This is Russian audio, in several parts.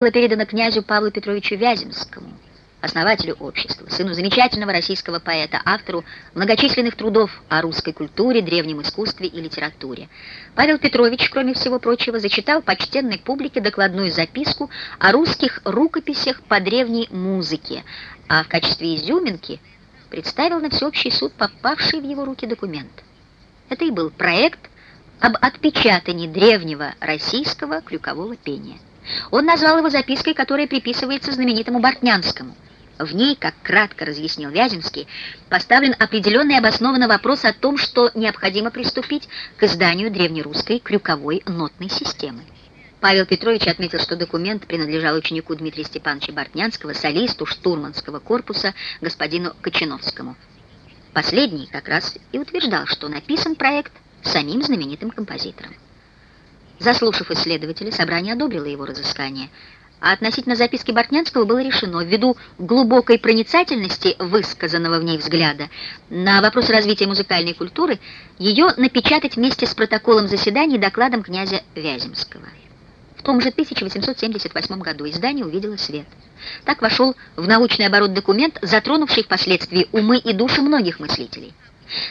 было передано князю Павлу Петровичу Вяземскому, основателю общества, сыну замечательного российского поэта, автору многочисленных трудов о русской культуре, древнем искусстве и литературе. Павел Петрович, кроме всего прочего, зачитал почтенной публике докладную записку о русских рукописях по древней музыке, а в качестве изюминки представил на всеобщий суд попавший в его руки документ. Это и был проект об отпечатании древнего российского крюкового пения. Он назвал его запиской, которая приписывается знаменитому Бортнянскому. В ней, как кратко разъяснил Вяземский, поставлен определенный обоснованный вопрос о том, что необходимо приступить к изданию древнерусской крюковой нотной системы. Павел Петрович отметил, что документ принадлежал ученику Дмитрия Степановича Бортнянского, солисту штурманского корпуса господину Кочиновскому. Последний как раз и утверждал, что написан проект самим знаменитым композитором. Заслушав исследователя, собрание одобрило его разыскание, а относительно записки Бортнянского было решено, ввиду глубокой проницательности высказанного в ней взгляда на вопрос развития музыкальной культуры, ее напечатать вместе с протоколом заседаний и докладом князя Вяземского. В том же 1878 году издание увидело свет. Так вошел в научный оборот документ, затронувший впоследствии умы и души многих мыслителей.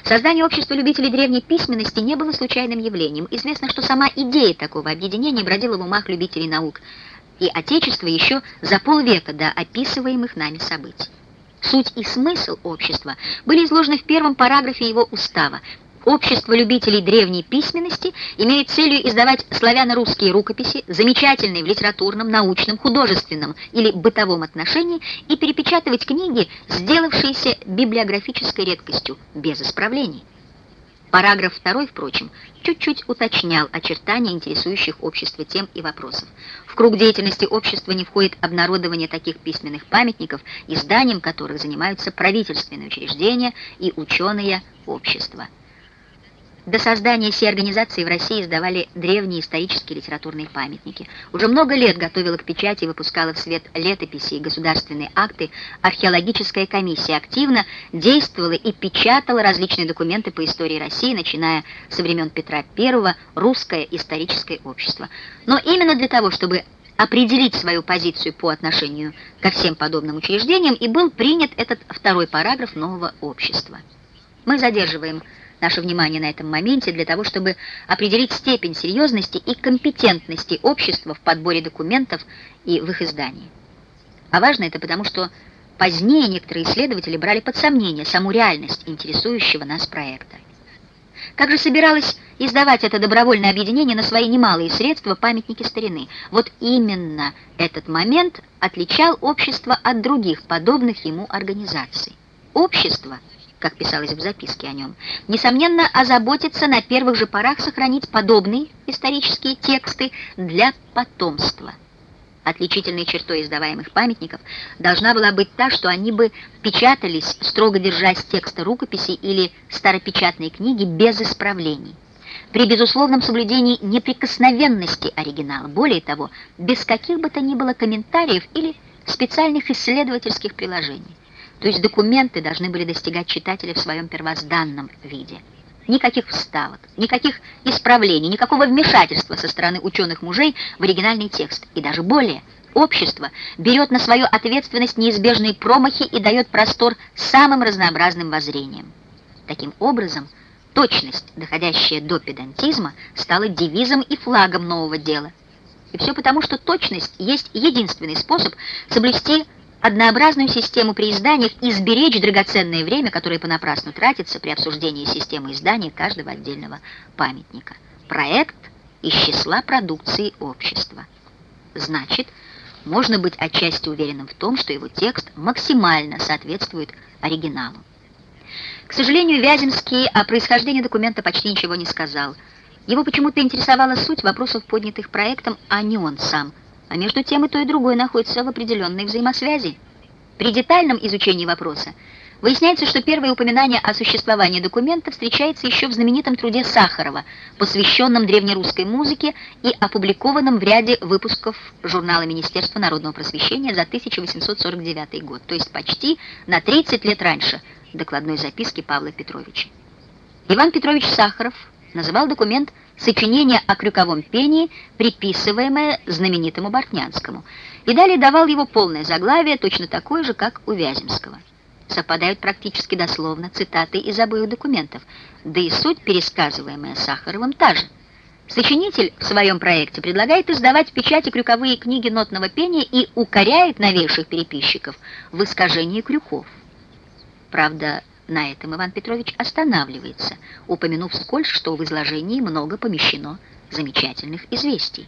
Создание общества любителей древней письменности не было случайным явлением. Известно, что сама идея такого объединения бродила в умах любителей наук и Отечества еще за полвека до описываемых нами событий. Суть и смысл общества были изложены в первом параграфе его устава, Общество любителей древней письменности имеет целью издавать славяно-русские рукописи, замечательные в литературном, научном, художественном или бытовом отношении, и перепечатывать книги, сделавшиеся библиографической редкостью, без исправлений. Параграф 2, впрочем, чуть-чуть уточнял очертания интересующих общество тем и вопросов. В круг деятельности общества не входит обнародование таких письменных памятников, изданием которых занимаются правительственные учреждения и ученые общества. До создания всей организации в России издавали древние исторические литературные памятники. Уже много лет готовила к печати и выпускала в свет летописи и государственные акты археологическая комиссия, активно действовала и печатала различные документы по истории России, начиная со времен Петра I, русское историческое общество. Но именно для того, чтобы определить свою позицию по отношению ко всем подобным учреждениям, и был принят этот второй параграф нового общества. Мы задерживаем наше внимание на этом моменте для того, чтобы определить степень серьезности и компетентности общества в подборе документов и в их издании. А важно это потому, что позднее некоторые исследователи брали под сомнение саму реальность интересующего нас проекта. Как же собиралось издавать это добровольное объединение на свои немалые средства памятники старины? Вот именно этот момент отличал общество от других подобных ему организаций. Общество – как писалось в записке о нем, несомненно озаботится на первых же порах сохранить подобные исторические тексты для потомства. Отличительной чертой издаваемых памятников должна была быть та, что они бы печатались, строго держась текста рукописи или старопечатной книги без исправлений. При безусловном соблюдении неприкосновенности оригинала, более того, без каких бы то ни было комментариев или специальных исследовательских приложений. То есть документы должны были достигать читателя в своем первозданном виде. Никаких вставок, никаких исправлений, никакого вмешательства со стороны ученых-мужей в оригинальный текст. И даже более, общество берет на свою ответственность неизбежные промахи и дает простор самым разнообразным воззрениям. Таким образом, точность, доходящая до педантизма, стала девизом и флагом нового дела. И все потому, что точность есть единственный способ соблюсти однообразную систему при изданиях и сберечь драгоценное время, которое понапрасну тратится при обсуждении системы издания каждого отдельного памятника. Проект из числа продукции общества. Значит, можно быть отчасти уверенным в том, что его текст максимально соответствует оригиналу. К сожалению, Вяземский о происхождении документа почти ничего не сказал. Его почему-то интересовала суть вопросов, поднятых проектом, а не он сам – а между тем и то, и другое находится в определенной взаимосвязи. При детальном изучении вопроса выясняется, что первое упоминание о существовании документа встречается еще в знаменитом труде Сахарова, посвященном древнерусской музыке и опубликованном в ряде выпусков журнала Министерства народного просвещения за 1849 год, то есть почти на 30 лет раньше докладной записки Павла Петровича. Иван Петрович Сахаров называл документ сочинение о крюковом пении, приписываемое знаменитому Бортнянскому, и далее давал его полное заглавие, точно такое же, как у Вяземского. Совпадают практически дословно цитаты из обоих документов, да и суть, пересказываемая Сахаровым, та же. Сочинитель в своем проекте предлагает издавать в печати крюковые книги нотного пения и укоряет новейших переписчиков в искажении крюков. Правда, на этом Иван Петрович останавливается, упомянув скользь, что в изложении много помещено замечательных известий.